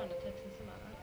barnetexter som er är.